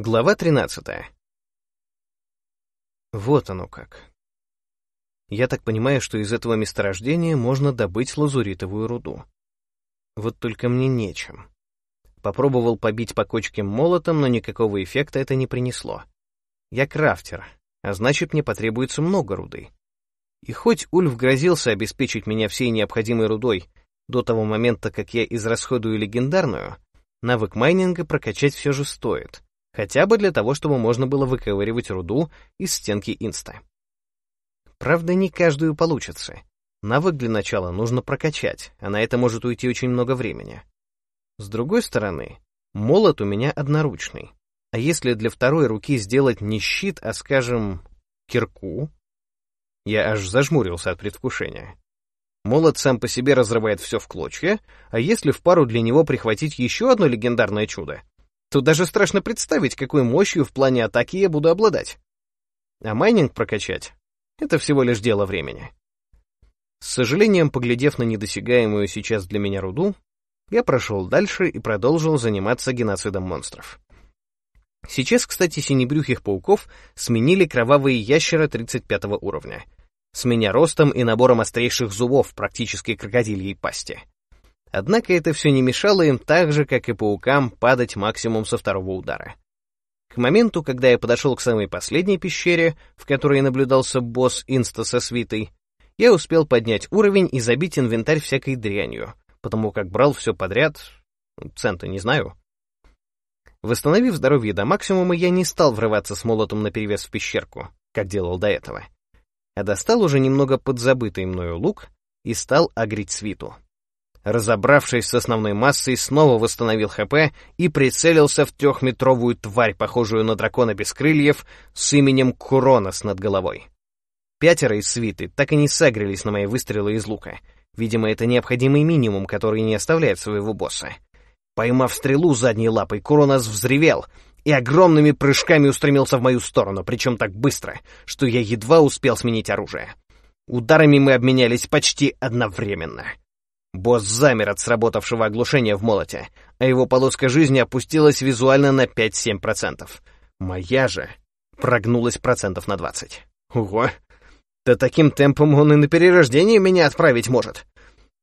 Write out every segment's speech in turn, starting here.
Глава 13. Вот оно как. Я так понимаю, что из этого месторождения можно добыть лазуритовую руду. Вот только мне нечем. Попробовал побить по кочке молотом, но никакого эффекта это не принесло. Я крафтер, а значит, мне потребуется много руды. И хоть Ульф грозился обеспечить меня всей необходимой рудой до того момента, как я израсходую легендарную, навык майнинга прокачать все же стоит — хотя бы для того, чтобы можно было выковыривать руду из стенки инста. Правда, не каждую получится. Навык для начала нужно прокачать, а на это может уйти очень много времени. С другой стороны, молот у меня одноручный. А если для второй руки сделать не щит, а, скажем, кирку? Я аж зажмурился от предвкушения. Молот сам по себе разрывает все в клочья, а если в пару для него прихватить еще одно легендарное чудо, Тут даже страшно представить, какой мощью в плане атаки я буду обладать. А майнинг прокачать — это всего лишь дело времени. С сожалением, поглядев на недосягаемую сейчас для меня руду, я прошел дальше и продолжил заниматься геноцидом монстров. Сейчас, кстати, синебрюхих пауков сменили кровавые ящера 35 уровня, с меня ростом и набором острейших зубов практически крокодильей пасти. Однако это все не мешало им так же, как и паукам, падать максимум со второго удара. К моменту, когда я подошел к самой последней пещере, в которой наблюдался босс Инста со свитой, я успел поднять уровень и забить инвентарь всякой дрянью, потому как брал все подряд, цента не знаю. Восстановив здоровье до максимума, я не стал врываться с молотом наперевес в пещерку, как делал до этого, а достал уже немного подзабытый мною лук и стал агрить свиту. Разобравшись с основной массой, снова восстановил ХП и прицелился в трехметровую тварь, похожую на дракона без крыльев, с именем Куронос над головой. Пятеро из свиты так и не сагрились на мои выстрелы из лука. Видимо, это необходимый минимум, который не оставляет своего босса. Поймав стрелу задней лапой, Куронос взревел и огромными прыжками устремился в мою сторону, причем так быстро, что я едва успел сменить оружие. Ударами мы обменялись почти одновременно. Босс замер от сработавшего оглушения в молоте, а его полоска жизни опустилась визуально на 5-7%. Моя же прогнулась процентов на 20. Ого! Да таким темпом он и на перерождение меня отправить может.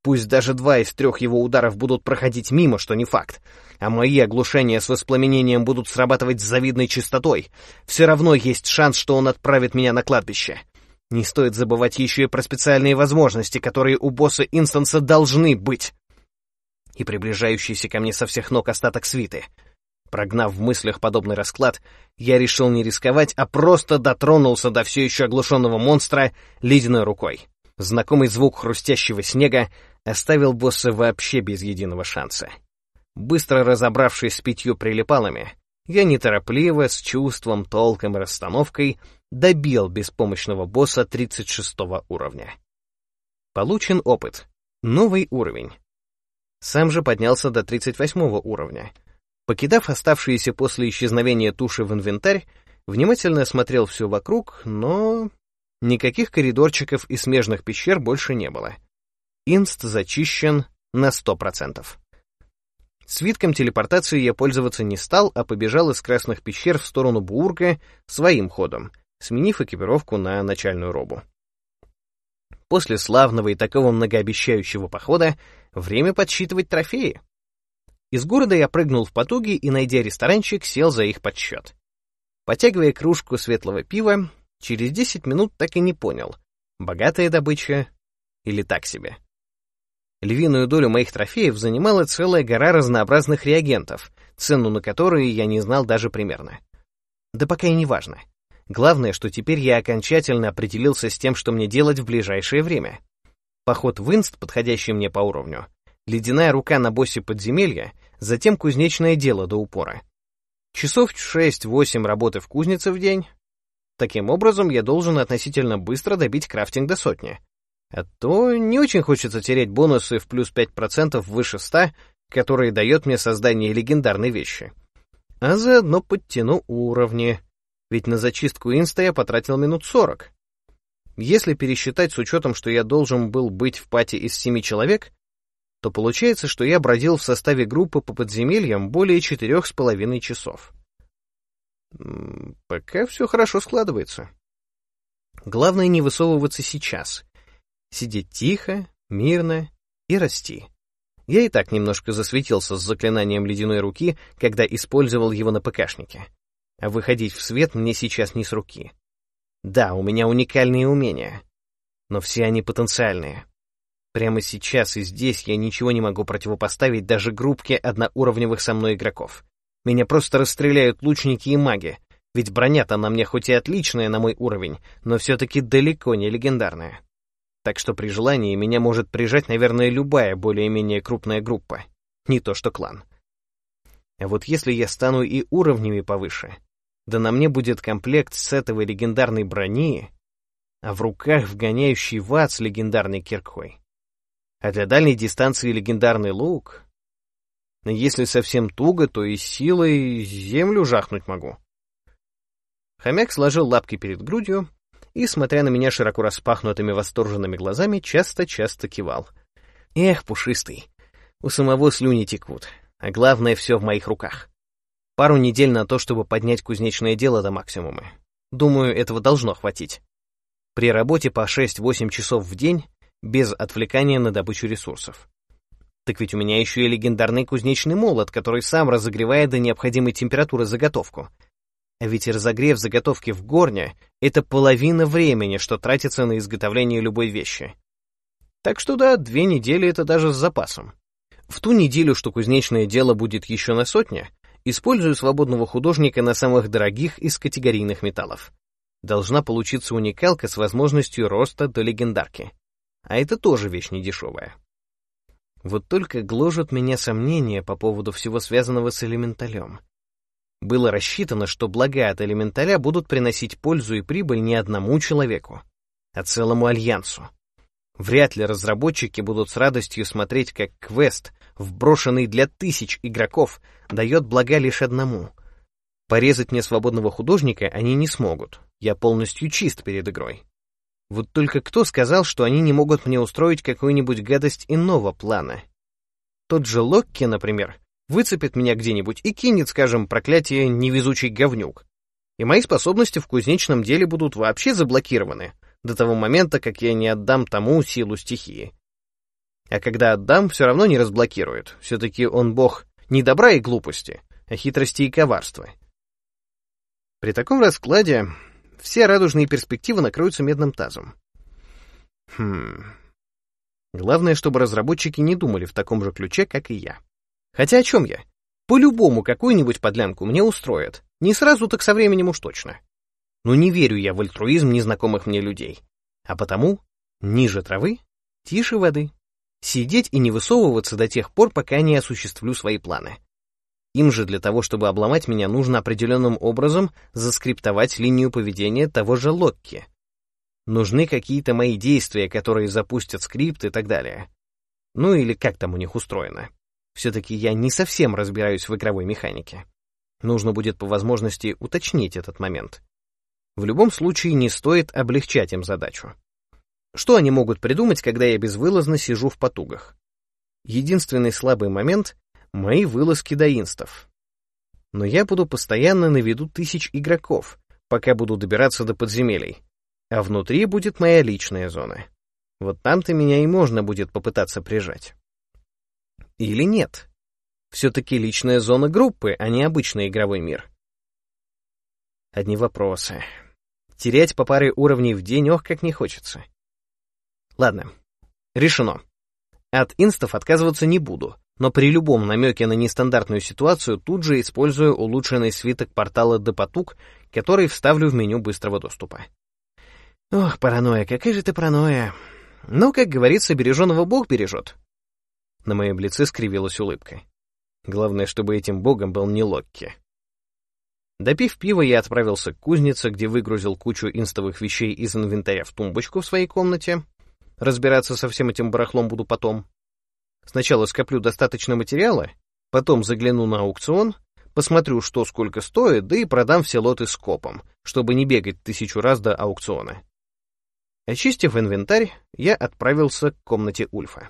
Пусть даже два из трех его ударов будут проходить мимо, что не факт, а мои оглушения с воспламенением будут срабатывать с завидной частотой, все равно есть шанс, что он отправит меня на кладбище. Не стоит забывать еще и про специальные возможности, которые у босса инстанса должны быть. И приближающийся ко мне со всех ног остаток свиты. Прогнав в мыслях подобный расклад, я решил не рисковать, а просто дотронулся до все еще оглушенного монстра ледяной рукой. Знакомый звук хрустящего снега оставил босса вообще без единого шанса. Быстро разобравшись с пятью прилипалами, я неторопливо, с чувством, толком и расстановкой добил беспомощного босса 36 уровня. Получен опыт. Новый уровень. Сам же поднялся до 38 уровня. Покидав оставшиеся после исчезновения туши в инвентарь, внимательно осмотрел все вокруг, но... Никаких коридорчиков и смежных пещер больше не было. Инст зачищен на 100%. Свитком телепортации я пользоваться не стал, а побежал из красных пещер в сторону Буурга своим ходом — сменив экипировку на начальную робу. После славного и такого многообещающего похода время подсчитывать трофеи. Из города я прыгнул в потуги и, найдя ресторанчик, сел за их подсчет. Потягивая кружку светлого пива, через 10 минут так и не понял, богатая добыча или так себе. Львиную долю моих трофеев занимала целая гора разнообразных реагентов, цену на которые я не знал даже примерно. Да пока и не важно. Главное, что теперь я окончательно определился с тем, что мне делать в ближайшее время. Поход в инст, подходящий мне по уровню, ледяная рука на боссе подземелья, затем кузнечное дело до упора. Часов 6-8 работы в кузнице в день. Таким образом, я должен относительно быстро добить крафтинг до сотни. А то не очень хочется терять бонусы в плюс 5% выше 100, которые дает мне создание легендарной вещи. А заодно подтяну уровни ведь на зачистку инста я потратил минут сорок. Если пересчитать с учетом, что я должен был быть в пати из семи человек, то получается, что я бродил в составе группы по подземельям более четырех с половиной часов. Пока все хорошо складывается. Главное не высовываться сейчас. Сидеть тихо, мирно и расти. Я и так немножко засветился с заклинанием ледяной руки, когда использовал его на ПКшнике. А выходить в свет мне сейчас не с руки. Да, у меня уникальные умения, но все они потенциальные. Прямо сейчас и здесь я ничего не могу противопоставить даже группке одноуровневых со мной игроков. Меня просто расстреляют лучники и маги, ведь броня-то на мне хоть и отличная на мой уровень, но все-таки далеко не легендарная. Так что при желании меня может прижать, наверное, любая более-менее крупная группа. Не то что клан. А вот если я стану и уровнями повыше, да на мне будет комплект с этой легендарной брони, а в руках вгоняющий в ад с легендарной киркой. А для дальней дистанции легендарный лук. Если совсем туго, то и силой землю жахнуть могу. Хомяк сложил лапки перед грудью и, смотря на меня широко распахнутыми восторженными глазами, часто-часто кивал. Эх, пушистый, у самого слюни текут, а главное, все в моих руках. Пару недель на то, чтобы поднять кузнечное дело до максимума. Думаю, этого должно хватить. При работе по 6-8 часов в день, без отвлекания на добычу ресурсов. Так ведь у меня еще и легендарный кузнечный молот, который сам разогревает до необходимой температуры заготовку. А ведь разогрев заготовки в горне — это половина времени, что тратится на изготовление любой вещи. Так что да, две недели — это даже с запасом. В ту неделю, что кузнечное дело будет еще на сотне, использую свободного художника на самых дорогих из категорийных металлов должна получиться уникалка с возможностью роста до легендарки. А это тоже вещь недешевая. Вот только гложут меня сомнения по поводу всего связанного с элементалем. Было рассчитано, что блага от элементаля будут приносить пользу и прибыль не одному человеку, а целому альянсу. Вряд ли разработчики будут с радостью смотреть, как квест, вброшенный для тысяч игроков, дает блага лишь одному. Порезать мне свободного художника они не смогут, я полностью чист перед игрой. Вот только кто сказал, что они не могут мне устроить какую-нибудь гадость иного плана? Тот же Локки, например, выцепит меня где-нибудь и кинет, скажем, проклятие невезучий говнюк. И мои способности в кузнечном деле будут вообще заблокированы до того момента, как я не отдам тому силу стихии. А когда отдам, все равно не разблокирует. Все-таки он бог не добра и глупости, а хитрости и коварства. При таком раскладе все радужные перспективы накроются медным тазом. Хм. Главное, чтобы разработчики не думали в таком же ключе, как и я. Хотя о чем я? По-любому какую-нибудь подлянку мне устроят. Не сразу, так со временем уж точно. Но не верю я в альтруизм незнакомых мне людей. А потому ниже травы, тише воды. Сидеть и не высовываться до тех пор, пока не осуществлю свои планы. Им же для того, чтобы обломать меня, нужно определенным образом заскриптовать линию поведения того же Локки. Нужны какие-то мои действия, которые запустят скрипт и так далее. Ну или как там у них устроено. Все-таки я не совсем разбираюсь в игровой механике. Нужно будет по возможности уточнить этот момент. В любом случае не стоит облегчать им задачу. Что они могут придумать, когда я безвылазно сижу в потугах? Единственный слабый момент мои вылазки до инстов. Но я буду постоянно на виду тысяч игроков, пока буду добираться до подземелий. А внутри будет моя личная зона. Вот там-то меня и можно будет попытаться прижать. Или нет? Все-таки личная зона группы, а не обычный игровой мир. Одни вопросы. Терять по паре уровней в день, ох, как не хочется. Ладно, решено. От инстов отказываться не буду, но при любом намеке на нестандартную ситуацию тут же использую улучшенный свиток портала Депотук, который вставлю в меню быстрого доступа. Ох, паранойя, какая же ты паранойя. Ну, как говорится, береженого Бог бережет. На моем лице скривилась улыбка. Главное, чтобы этим богом был не Локки. Допив пива, я отправился к кузнице, где выгрузил кучу инстовых вещей из инвентаря в тумбочку в своей комнате. Разбираться со всем этим барахлом буду потом. Сначала скоплю достаточно материала, потом загляну на аукцион, посмотрю, что сколько стоит, да и продам все лоты скопом, чтобы не бегать тысячу раз до аукциона. Очистив инвентарь, я отправился к комнате Ульфа.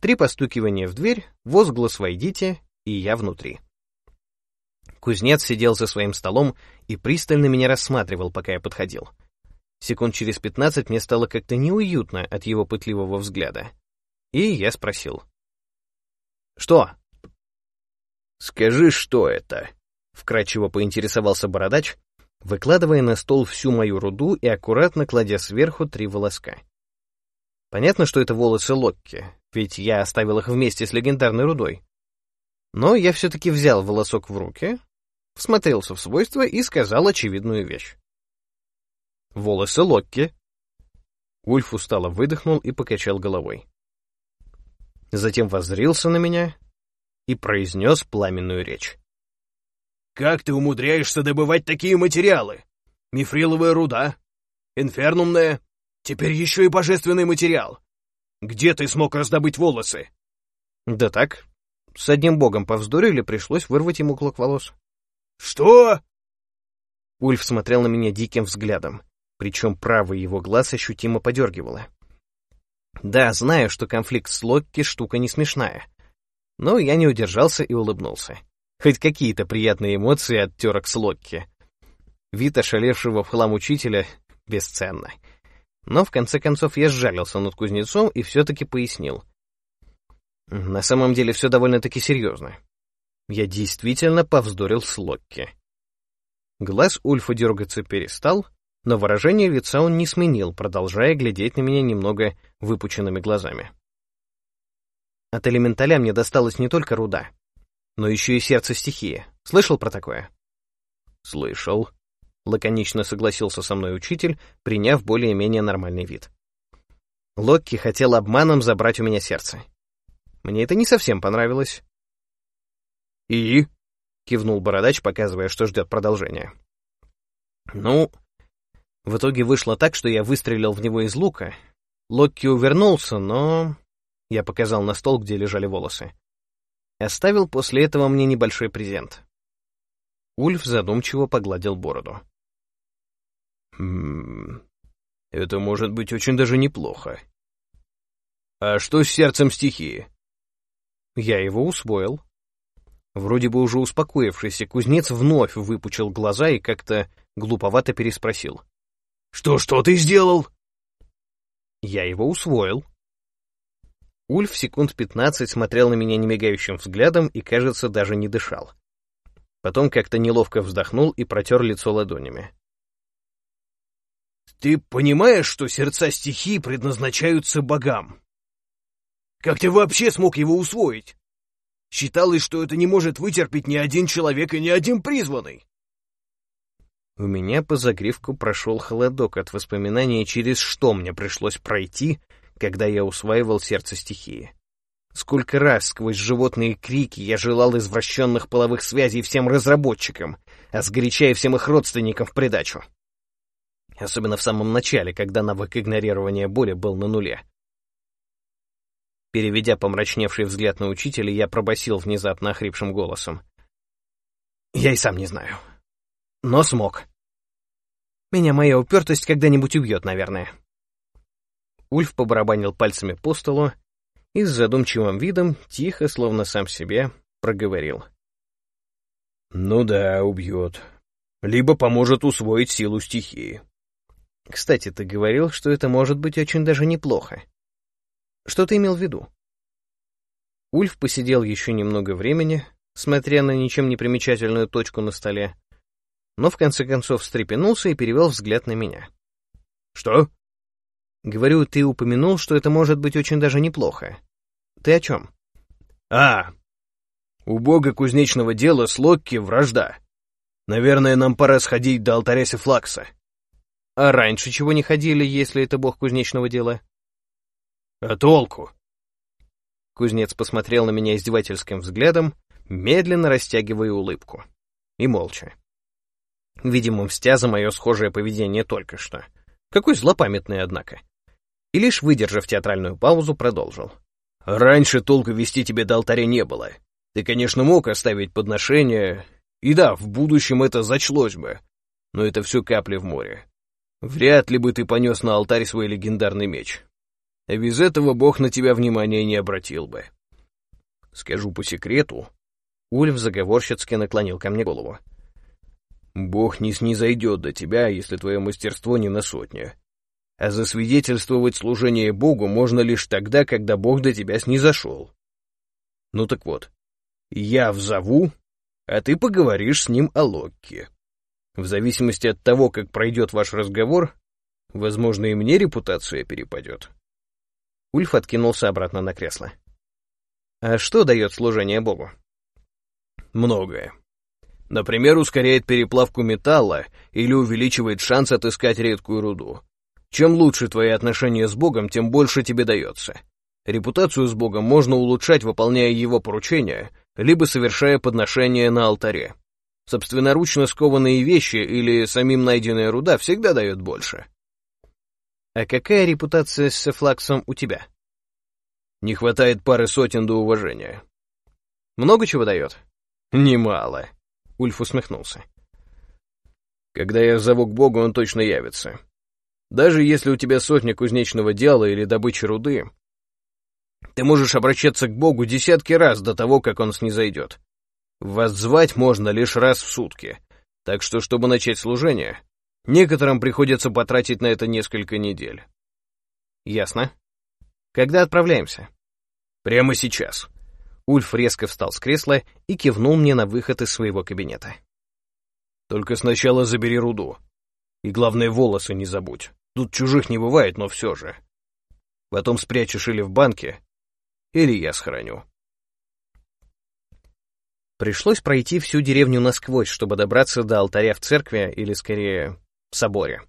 Три постукивания в дверь, возглас «Войдите», и я внутри. Кузнец сидел за своим столом и пристально меня рассматривал, пока я подходил. Секунд через пятнадцать мне стало как-то неуютно от его пытливого взгляда. И я спросил. «Что?» «Скажи, что это?» — вкратчиво поинтересовался бородач, выкладывая на стол всю мою руду и аккуратно кладя сверху три волоска. Понятно, что это волосы Локки, ведь я оставил их вместе с легендарной рудой. Но я все-таки взял волосок в руки, всмотрелся в свойства и сказал очевидную вещь. «Волосы Локки». Ульф устало выдохнул и покачал головой. Затем воззрился на меня и произнес пламенную речь. «Как ты умудряешься добывать такие материалы? Мифриловая руда, инфернумная, теперь еще и божественный материал. Где ты смог раздобыть волосы?» «Да так, с одним богом повздорили, пришлось вырвать ему клок волос». «Что?» Ульф смотрел на меня диким взглядом, причем правый его глаз ощутимо подергивало. Да, знаю, что конфликт с Локки штука не смешная, но я не удержался и улыбнулся. Хоть какие-то приятные эмоции от терок с Локки. Вид ошалевшего в хлам учителя бесценно. Но в конце концов я сжалился над кузнецом и все-таки пояснил. На самом деле все довольно-таки серьезно. Я действительно повздорил с Локки. Глаз Ульфа дергаться перестал, но выражение лица он не сменил, продолжая глядеть на меня немного выпученными глазами. От элементаля мне досталась не только руда, но еще и сердце стихии. Слышал про такое? Слышал. Лаконично согласился со мной учитель, приняв более-менее нормальный вид. Локки хотел обманом забрать у меня сердце. Мне это не совсем понравилось. «И?» — кивнул бородач, показывая, что ждет продолжения. «Ну, в итоге вышло так, что я выстрелил в него из лука. Локки увернулся, но... Я показал на стол, где лежали волосы. Оставил после этого мне небольшой презент. Ульф задумчиво погладил бороду. «Хм... Это может быть очень даже неплохо. А что с сердцем стихии?» Я его усвоил. Вроде бы уже успокоившийся кузнец вновь выпучил глаза и как-то глуповато переспросил. «Что-что ты сделал?» Я его усвоил. Ульф секунд пятнадцать смотрел на меня немигающим взглядом и, кажется, даже не дышал. Потом как-то неловко вздохнул и протер лицо ладонями. «Ты понимаешь, что сердца стихии предназначаются богам? Как ты вообще смог его усвоить? Считалось, что это не может вытерпеть ни один человек и ни один призванный. У меня по загривку прошел холодок от воспоминания, через что мне пришлось пройти, когда я усваивал сердце стихии. Сколько раз сквозь животные крики я желал извращенных половых связей всем разработчикам, а сгорячая всем их родственникам в придачу. Особенно в самом начале, когда навык игнорирования боли был на нуле. Переведя помрачневший взгляд на учителя, я пробасил внезапно охрипшим голосом. «Я и сам не знаю. Но смог. Меня моя упертость когда-нибудь убьет, наверное. Ульф побарабанил пальцами по столу и с задумчивым видом, тихо, словно сам себе, проговорил. «Ну да, убьет. Либо поможет усвоить силу стихии». «Кстати, ты говорил, что это может быть очень даже неплохо. Что ты имел в виду?» Ульф посидел еще немного времени, смотря на ничем не примечательную точку на столе, но в конце концов встрепенулся и перевел взгляд на меня. «Что?» «Говорю, ты упомянул, что это может быть очень даже неплохо. Ты о чем?» «А, у бога кузнечного дела с Локки вражда. Наверное, нам пора сходить до алтаря Сефлакса». «А раньше чего не ходили, если это бог кузнечного дела?» «А толку?» Кузнец посмотрел на меня издевательским взглядом, медленно растягивая улыбку. И молча. Видимо, мстя за мое схожее поведение только что. Какой злопамятный, однако. И лишь выдержав театральную паузу, продолжил. «Раньше толку вести тебе до алтаря не было. Ты, конечно, мог оставить подношение, и да, в будущем это зачлось бы, но это все капли в море. Вряд ли бы ты понес на алтарь свой легендарный меч. А без этого Бог на тебя внимания не обратил бы. Скажу по секрету, Ульф заговорщицки наклонил ко мне голову. «Бог не снизойдет до тебя, если твое мастерство не на сотню. А засвидетельствовать служение Богу можно лишь тогда, когда Бог до тебя снизошел. Ну так вот, я взову, а ты поговоришь с ним о Локке. В зависимости от того, как пройдет ваш разговор, возможно, и мне репутация перепадет». Ульф откинулся обратно на кресло. «А что дает служение Богу?» «Многое. Например, ускоряет переплавку металла или увеличивает шанс отыскать редкую руду. Чем лучше твои отношения с Богом, тем больше тебе дается. Репутацию с Богом можно улучшать, выполняя его поручения, либо совершая подношения на алтаре. Собственноручно скованные вещи или самим найденная руда всегда дает больше. А какая репутация с Сефлаксом у тебя? Не хватает пары сотен до уважения. Много чего дает? Немало. Ульф усмехнулся. Когда я зову к Богу, он точно явится. Даже если у тебя сотня кузнечного дела или добычи руды, ты можешь обращаться к Богу десятки раз до того, как он снизойдет. Воззвать можно лишь раз в сутки, так что, чтобы начать служение, Некоторым приходится потратить на это несколько недель. Ясно. Когда отправляемся? Прямо сейчас. Ульф резко встал с кресла и кивнул мне на выход из своего кабинета. Только сначала забери руду. И главное, волосы не забудь. Тут чужих не бывает, но все же. Потом спрячешь или в банке, или я схороню. Пришлось пройти всю деревню насквозь, чтобы добраться до алтаря в церкви, или скорее соборе.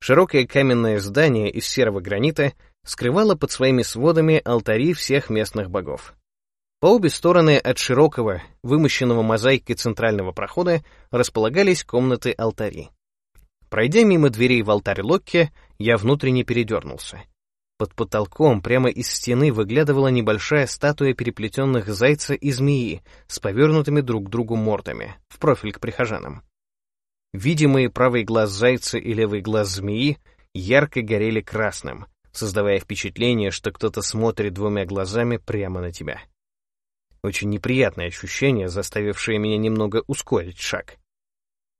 Широкое каменное здание из серого гранита скрывало под своими сводами алтари всех местных богов. По обе стороны от широкого, вымощенного мозаикой центрального прохода располагались комнаты-алтари. Пройдя мимо дверей в алтарь Локки, я внутренне передернулся. Под потолком прямо из стены выглядывала небольшая статуя переплетенных зайца и змеи с повернутыми друг к другу мордами, в профиль к прихожанам. Видимые правый глаз зайца и левый глаз змеи ярко горели красным, создавая впечатление, что кто-то смотрит двумя глазами прямо на тебя. Очень неприятное ощущение, заставившее меня немного ускорить шаг.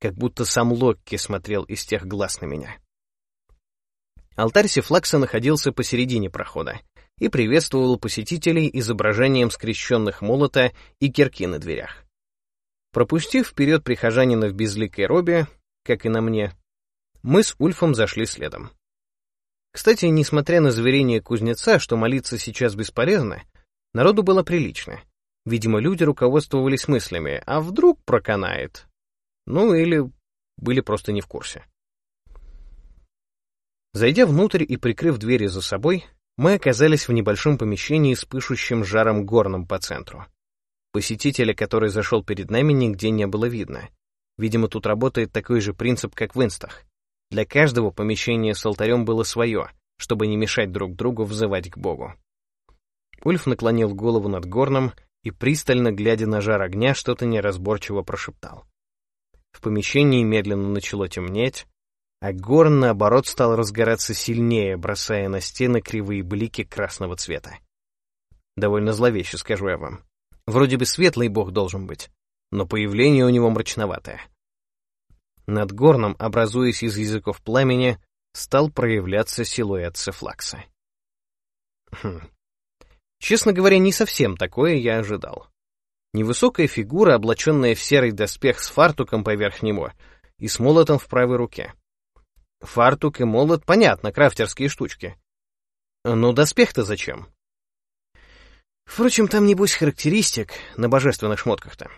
Как будто сам Локки смотрел из тех глаз на меня. Алтарь Сифлакса находился посередине прохода и приветствовал посетителей изображением скрещенных молота и кирки на дверях. Пропустив вперед прихожанина в безликой робе, как и на мне, мы с Ульфом зашли следом. Кстати, несмотря на заверение кузнеца, что молиться сейчас бесполезно, народу было прилично. Видимо, люди руководствовались мыслями, а вдруг проканает? Ну, или были просто не в курсе. Зайдя внутрь и прикрыв двери за собой, мы оказались в небольшом помещении с пышущим жаром горном по центру. Посетителя, который зашел перед нами, нигде не было видно. Видимо, тут работает такой же принцип, как в инстах. Для каждого помещение с алтарем было свое, чтобы не мешать друг другу взывать к Богу. Ульф наклонил голову над горном и, пристально глядя на жар огня, что-то неразборчиво прошептал. В помещении медленно начало темнеть, а горн, наоборот, стал разгораться сильнее, бросая на стены кривые блики красного цвета. Довольно зловеще, скажу я вам. Вроде бы светлый бог должен быть, но появление у него мрачноватое. Над горном, образуясь из языков пламени, стал проявляться силуэт Сефлакса. Хм. Честно говоря, не совсем такое я ожидал. Невысокая фигура, облаченная в серый доспех с фартуком поверх него и с молотом в правой руке. Фартук и молот, понятно, крафтерские штучки. Но доспех-то зачем? Впрочем, там небось характеристик на божественных шмотках-то.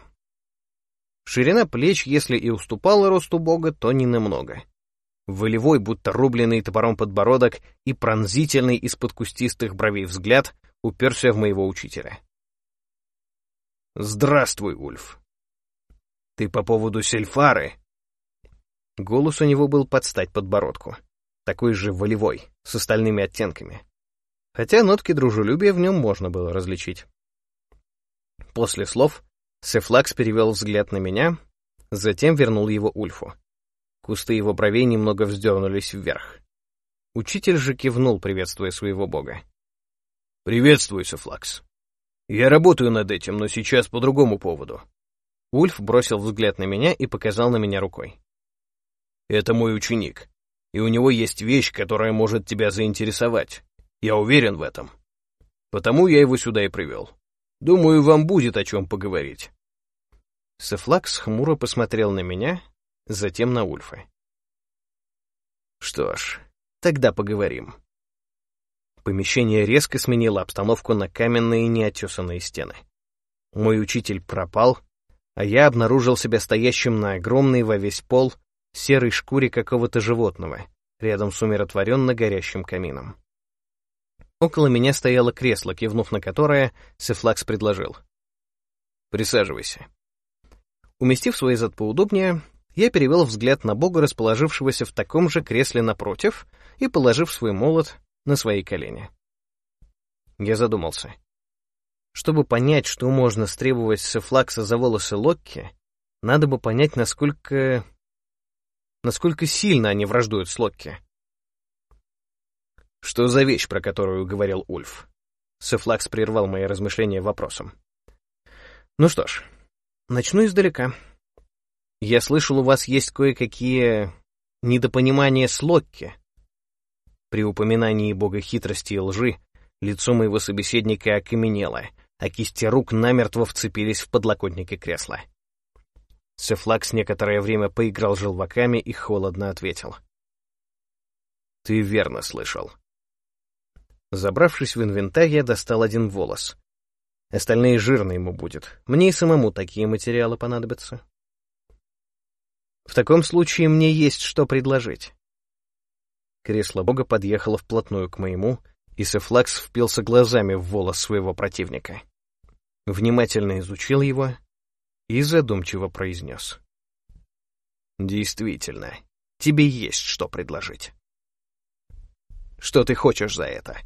Ширина плеч, если и уступала росту бога, то не намного. Волевой, будто рубленный топором подбородок и пронзительный из-под кустистых бровей взгляд уперся в моего учителя. «Здравствуй, Ульф. Ты по поводу Сельфары?» Голос у него был под стать подбородку, такой же волевой, с остальными оттенками хотя нотки дружелюбия в нем можно было различить. После слов Сефлакс перевел взгляд на меня, затем вернул его Ульфу. Кусты его бровей немного вздернулись вверх. Учитель же кивнул, приветствуя своего бога. «Приветствую, Сефлакс. «Я работаю над этим, но сейчас по другому поводу». Ульф бросил взгляд на меня и показал на меня рукой. «Это мой ученик, и у него есть вещь, которая может тебя заинтересовать. Я уверен в этом. Потому я его сюда и привел. Думаю, вам будет о чем поговорить». Сефлакс хмуро посмотрел на меня, затем на Ульфа. «Что ж, тогда поговорим». Помещение резко сменило обстановку на каменные неотесанные стены. Мой учитель пропал, а я обнаружил себя стоящим на огромной во весь пол серой шкуре какого-то животного, рядом с умиротворенно горящим камином. Около меня стояло кресло, кивнув на которое, Сефлакс предложил. «Присаживайся». Уместив свой зад поудобнее, я перевел взгляд на бога, расположившегося в таком же кресле напротив, и, положив свой молот, на свои колени. Я задумался. Чтобы понять, что можно стребовать с Эфлакса за волосы Локки, надо бы понять, насколько... насколько сильно они враждуют с Локки. «Что за вещь, про которую говорил Ульф?» Сефлакс прервал мои размышления вопросом. «Ну что ж, начну издалека. Я слышал, у вас есть кое-какие недопонимания с Локки. При упоминании бога хитрости и лжи лицо моего собеседника окаменело, а кисти рук намертво вцепились в подлокотники кресла. Сефлакс некоторое время поиграл желваками и холодно ответил. «Ты верно слышал». Забравшись в инвентарь, я достал один волос. Остальные жирно ему будет. Мне и самому такие материалы понадобятся. В таком случае мне есть что предложить. Кресло бога подъехало вплотную к моему, и Сефлакс впился глазами в волос своего противника. Внимательно изучил его и задумчиво произнес. «Действительно, тебе есть что предложить». «Что ты хочешь за это?»